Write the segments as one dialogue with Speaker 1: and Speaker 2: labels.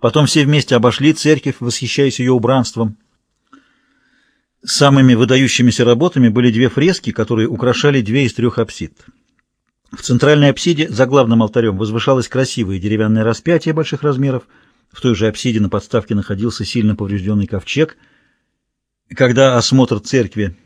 Speaker 1: Потом все вместе обошли церковь, восхищаясь ее убранством. Самыми выдающимися работами были две фрески, которые украшали две из трех апсид. В центральной апсиде за главным алтарем возвышалось красивое деревянное распятие больших размеров. В той же апсиде на подставке находился сильно поврежденный ковчег. Когда осмотр церкви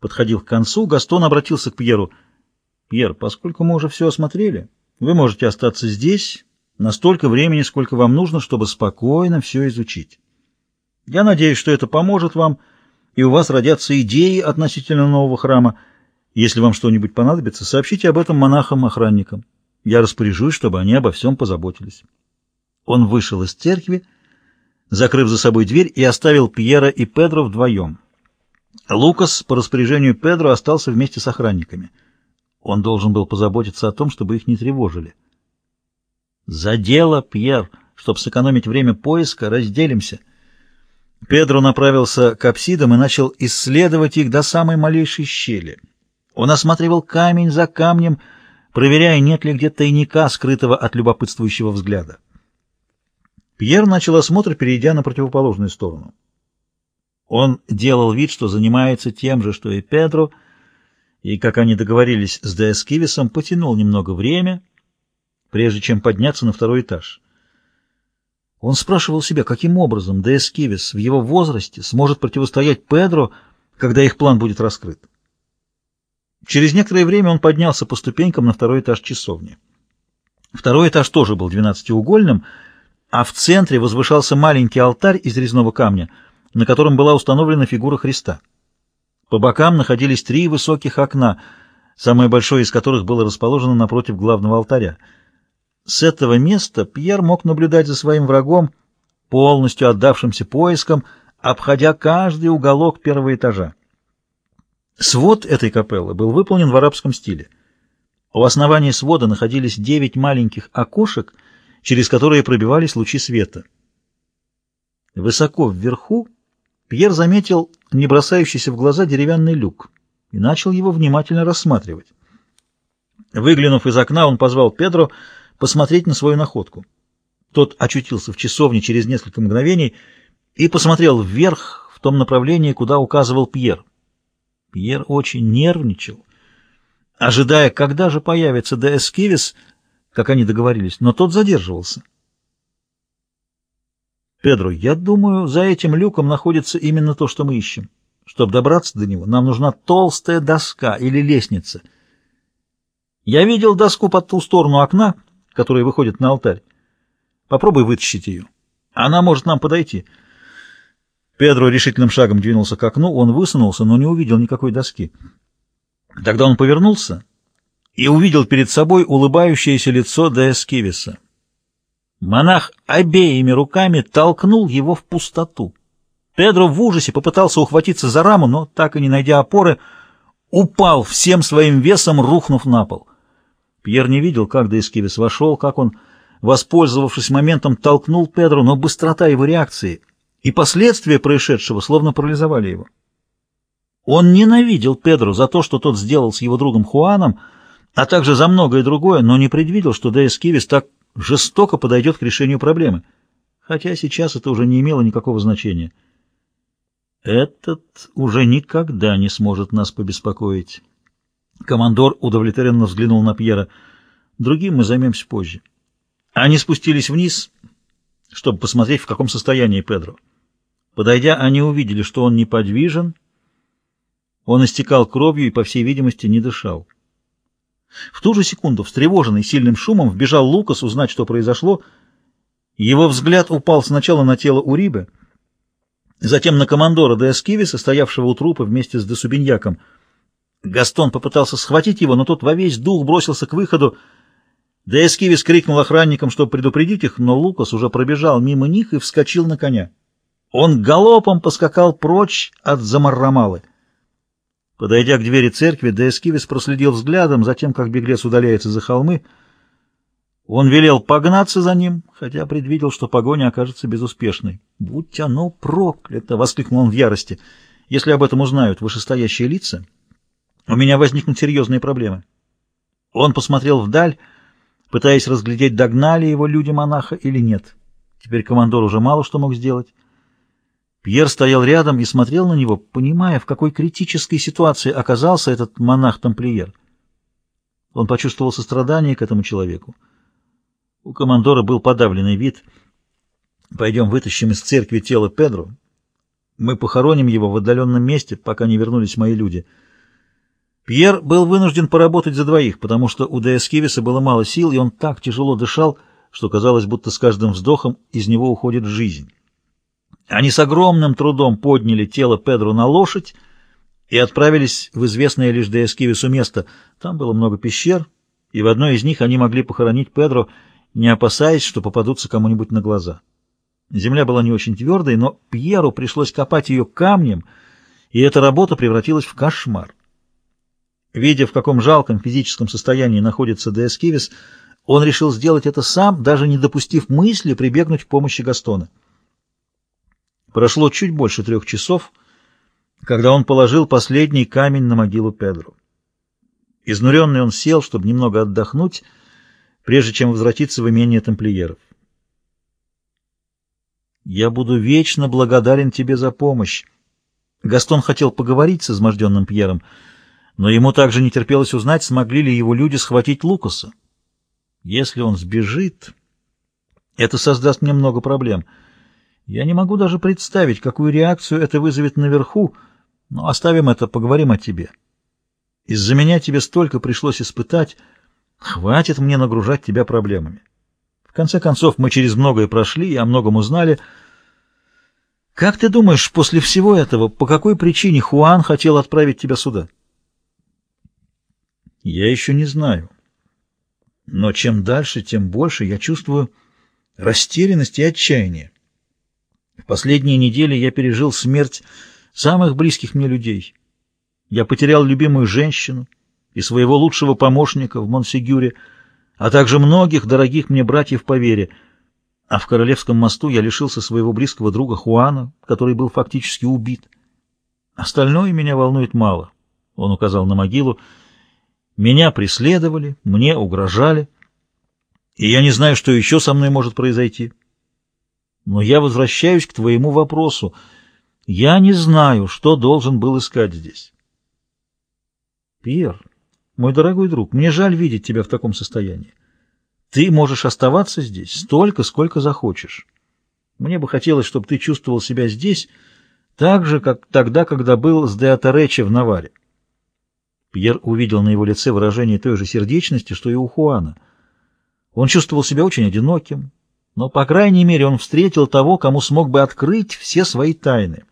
Speaker 1: подходил к концу, Гастон обратился к Пьеру. «Пьер, поскольку мы уже все осмотрели, вы можете остаться здесь настолько времени, сколько вам нужно, чтобы спокойно все изучить. Я надеюсь, что это поможет вам, и у вас родятся идеи относительно нового храма. Если вам что-нибудь понадобится, сообщите об этом монахам-охранникам. Я распоряжусь, чтобы они обо всем позаботились». Он вышел из церкви, закрыв за собой дверь, и оставил Пьера и Педро вдвоем. Лукас по распоряжению Педро остался вместе с охранниками. Он должен был позаботиться о том, чтобы их не тревожили. «За дело, Пьер! Чтобы сэкономить время поиска, разделимся!» Педро направился к апсидам и начал исследовать их до самой малейшей щели. Он осматривал камень за камнем, проверяя, нет ли где тайника, скрытого от любопытствующего взгляда. Пьер начал осмотр, перейдя на противоположную сторону. Он делал вид, что занимается тем же, что и Педро, и, как они договорились с Деэскивисом, потянул немного время, прежде чем подняться на второй этаж. Он спрашивал себя, каким образом Деэскивис в его возрасте сможет противостоять Педро, когда их план будет раскрыт. Через некоторое время он поднялся по ступенькам на второй этаж часовни. Второй этаж тоже был двенадцатиугольным, а в центре возвышался маленький алтарь из резного камня — на котором была установлена фигура Христа. По бокам находились три высоких окна, самое большое из которых было расположено напротив главного алтаря. С этого места Пьер мог наблюдать за своим врагом, полностью отдавшимся поискам, обходя каждый уголок первого этажа. Свод этой капеллы был выполнен в арабском стиле. У основания свода находились девять маленьких окошек, через которые пробивались лучи света. Высоко вверху Пьер заметил не бросающийся в глаза деревянный люк и начал его внимательно рассматривать. Выглянув из окна, он позвал Педро посмотреть на свою находку. Тот очутился в часовне через несколько мгновений и посмотрел вверх в том направлении, куда указывал Пьер. Пьер очень нервничал, ожидая, когда же появится Де Эскивис, как они договорились, но тот задерживался. Педро, я думаю, за этим люком находится именно то, что мы ищем. Чтобы добраться до него, нам нужна толстая доска или лестница. Я видел доску под ту сторону окна, которая выходит на алтарь. Попробуй вытащить ее. Она может нам подойти. Педро решительным шагом двинулся к окну, он высунулся, но не увидел никакой доски. Тогда он повернулся и увидел перед собой улыбающееся лицо Деэскивиса. Монах обеими руками толкнул его в пустоту. Педро в ужасе попытался ухватиться за раму, но, так и не найдя опоры, упал всем своим весом, рухнув на пол. Пьер не видел, как Деискевис вошел, как он, воспользовавшись моментом, толкнул Педро, но быстрота его реакции и последствия происшедшего словно парализовали его. Он ненавидел Педро за то, что тот сделал с его другом Хуаном, а также за многое другое, но не предвидел, что Деискевис так жестоко подойдет к решению проблемы, хотя сейчас это уже не имело никакого значения. Этот уже никогда не сможет нас побеспокоить. Командор удовлетворенно взглянул на Пьера. Другим мы займемся позже. Они спустились вниз, чтобы посмотреть, в каком состоянии Педро. Подойдя, они увидели, что он неподвижен, он истекал кровью и, по всей видимости, не дышал. В ту же секунду, встревоженный сильным шумом, вбежал Лукас узнать, что произошло. Его взгляд упал сначала на тело Урибы, затем на командора де Эскивиса, стоявшего у трупа вместе с де Субиньяком. Гастон попытался схватить его, но тот во весь дух бросился к выходу. Де Эскивис крикнул охранникам, чтобы предупредить их, но Лукас уже пробежал мимо них и вскочил на коня. Он галопом поскакал прочь от Замаррамалы. Подойдя к двери церкви, Деэскивис проследил взглядом за тем, как беглец удаляется за холмы. Он велел погнаться за ним, хотя предвидел, что погоня окажется безуспешной. «Будь оно проклято!» — воскликнул он в ярости. «Если об этом узнают вышестоящие лица, у меня возникнут серьезные проблемы». Он посмотрел вдаль, пытаясь разглядеть, догнали его люди-монаха или нет. Теперь командор уже мало что мог сделать. Пьер стоял рядом и смотрел на него, понимая, в какой критической ситуации оказался этот монах-тамплиер. Он почувствовал сострадание к этому человеку. У командора был подавленный вид. «Пойдем вытащим из церкви тело Педро. Мы похороним его в отдаленном месте, пока не вернулись мои люди». Пьер был вынужден поработать за двоих, потому что у Деэскивиса было мало сил, и он так тяжело дышал, что казалось, будто с каждым вздохом из него уходит жизнь. Они с огромным трудом подняли тело Педро на лошадь и отправились в известное лишь Деэскивису место. Там было много пещер, и в одной из них они могли похоронить Педро, не опасаясь, что попадутся кому-нибудь на глаза. Земля была не очень твердой, но Пьеру пришлось копать ее камнем, и эта работа превратилась в кошмар. Видя, в каком жалком физическом состоянии находится Деэскивис, он решил сделать это сам, даже не допустив мысли прибегнуть к помощи Гастона. Прошло чуть больше трех часов, когда он положил последний камень на могилу Педро. Изнуренный он сел, чтобы немного отдохнуть, прежде чем возвратиться в имение тамплиеров. «Я буду вечно благодарен тебе за помощь». Гастон хотел поговорить с изможденным Пьером, но ему также не терпелось узнать, смогли ли его люди схватить Лукаса. Если он сбежит, это создаст мне много проблем. Я не могу даже представить, какую реакцию это вызовет наверху, но оставим это, поговорим о тебе. Из-за меня тебе столько пришлось испытать, хватит мне нагружать тебя проблемами. В конце концов, мы через многое прошли и о многом узнали. Как ты думаешь, после всего этого, по какой причине Хуан хотел отправить тебя сюда? Я еще не знаю. Но чем дальше, тем больше я чувствую растерянность и отчаяние. В последние недели я пережил смерть самых близких мне людей. Я потерял любимую женщину и своего лучшего помощника в Монсегюре, а также многих дорогих мне братьев по вере. А в Королевском мосту я лишился своего близкого друга Хуана, который был фактически убит. Остальное меня волнует мало, — он указал на могилу, — меня преследовали, мне угрожали, и я не знаю, что еще со мной может произойти. Но я возвращаюсь к твоему вопросу. Я не знаю, что должен был искать здесь. Пьер, мой дорогой друг, мне жаль видеть тебя в таком состоянии. Ты можешь оставаться здесь столько, сколько захочешь. Мне бы хотелось, чтобы ты чувствовал себя здесь так же, как тогда, когда был с Деатаречи в Наваре. Пьер увидел на его лице выражение той же сердечности, что и у Хуана. Он чувствовал себя очень одиноким, но, по крайней мере, он встретил того, кому смог бы открыть все свои тайны.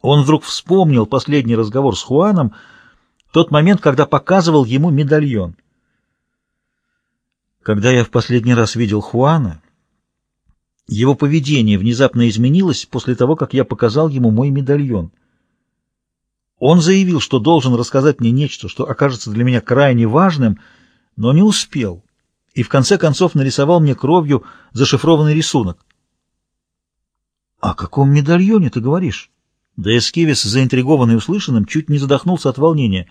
Speaker 1: Он вдруг вспомнил последний разговор с Хуаном, тот момент, когда показывал ему медальон. Когда я в последний раз видел Хуана, его поведение внезапно изменилось после того, как я показал ему мой медальон — он заявил, что должен рассказать мне нечто, что окажется для меня крайне важным, но не успел, и в конце концов нарисовал мне кровью зашифрованный рисунок. — О каком медальоне ты говоришь? Да Эскивис, заинтригованный услышанным, чуть не задохнулся от волнения.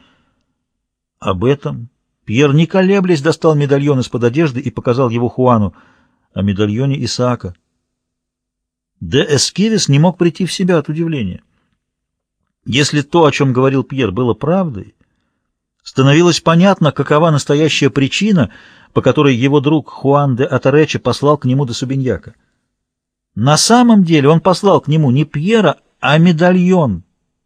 Speaker 1: — Об этом. Пьер, не колеблясь, достал медальон из-под одежды и показал его Хуану, о медальоне Исаака. Де Эскивис не мог прийти в себя от удивления. Если то, о чем говорил Пьер, было правдой, становилось понятно, какова настоящая причина, по которой его друг Хуан де Атарече послал к нему де Субиньяка. На самом деле он послал к нему не Пьера, а медальон,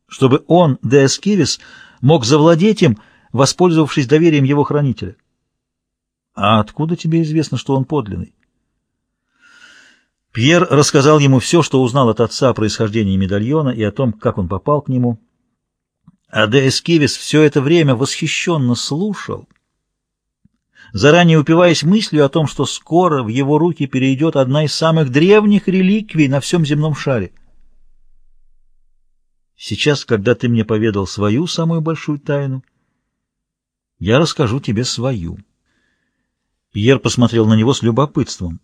Speaker 1: чтобы он, де Эскивис, мог завладеть им, воспользовавшись доверием его хранителя. А откуда тебе известно, что он подлинный? Пьер рассказал ему все, что узнал от отца о происхождении медальона и о том, как он попал к нему. А де Эскивис все это время восхищенно слушал, заранее упиваясь мыслью о том, что скоро в его руки перейдет одна из самых древних реликвий на всем земном шаре. Сейчас, когда ты мне поведал свою самую большую тайну, я расскажу тебе свою. Пьер посмотрел на него с любопытством.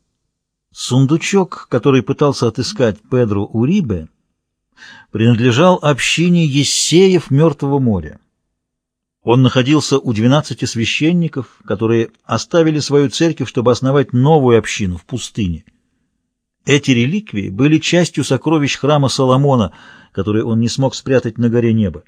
Speaker 1: Сундучок, который пытался отыскать Педро Урибе, принадлежал общине Ессеев Мертвого моря. Он находился у двенадцати священников, которые оставили свою церковь, чтобы основать новую общину в пустыне. Эти реликвии были частью сокровищ храма Соломона, которые он не смог спрятать на горе неба.